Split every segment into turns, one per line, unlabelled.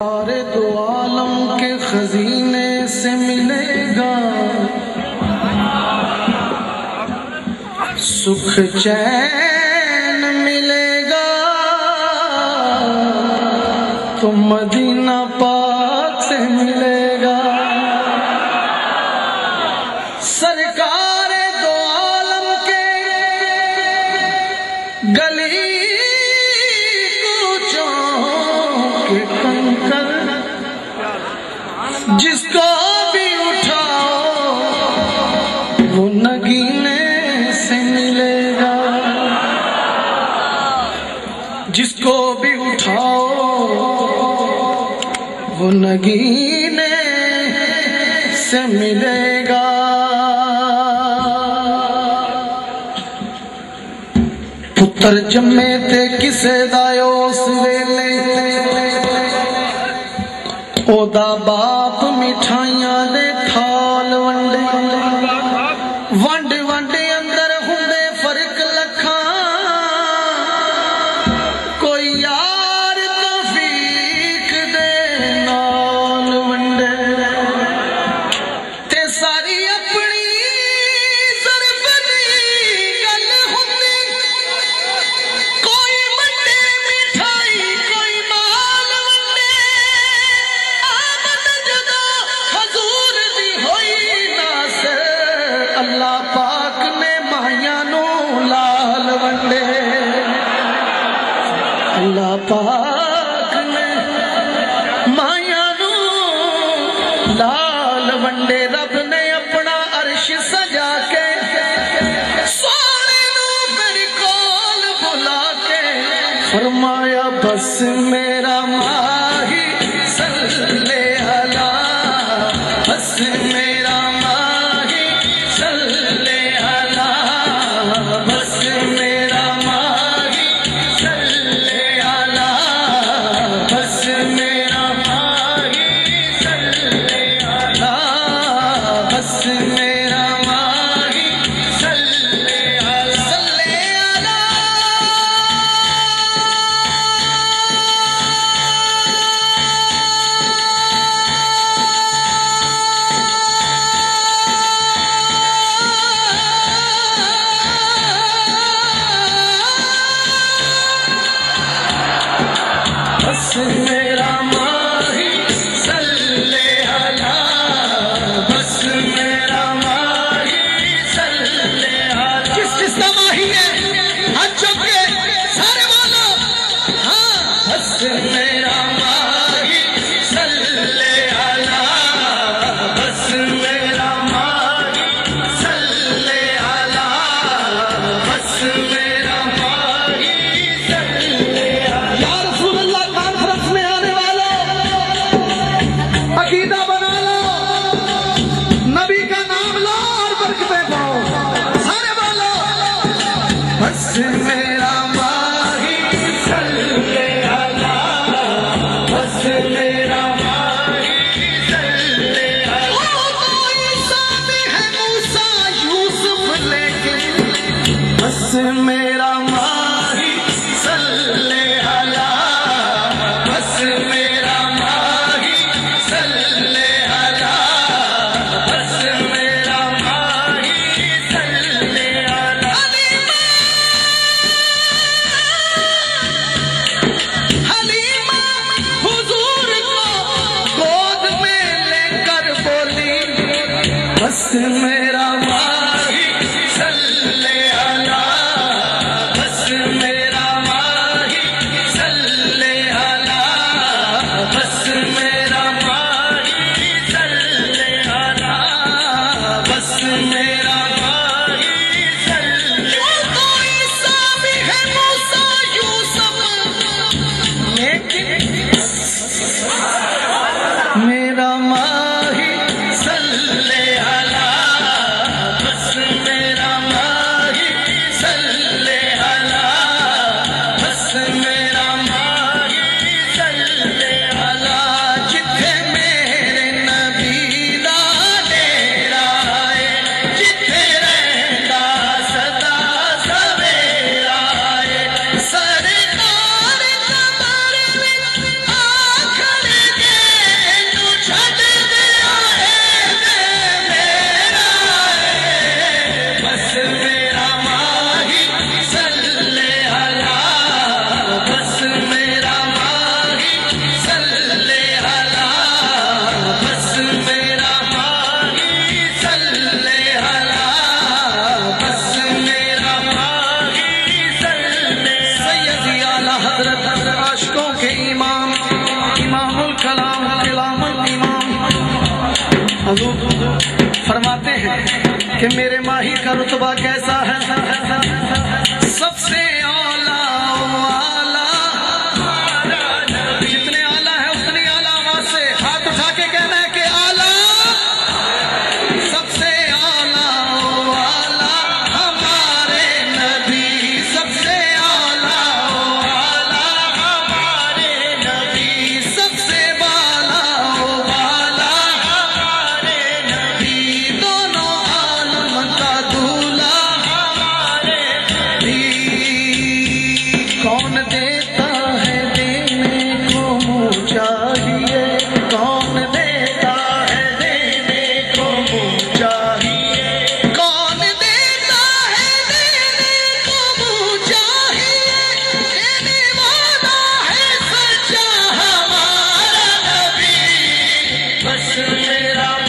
और दो तो आलम के खजीने से मिलेगा। सुख चै वो नगीने से मिलेगा। जिसको भी उठाओ, वो नगीने से मिलेगा। पुत्र जमे ते किसे दायो वेले? ओदा बाप मिठाइया दे लाल वंडे रब ने अपना अर्श सजा के सोने मेरे कोल बुला के फरमाया, बस में to me बस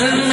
Listen.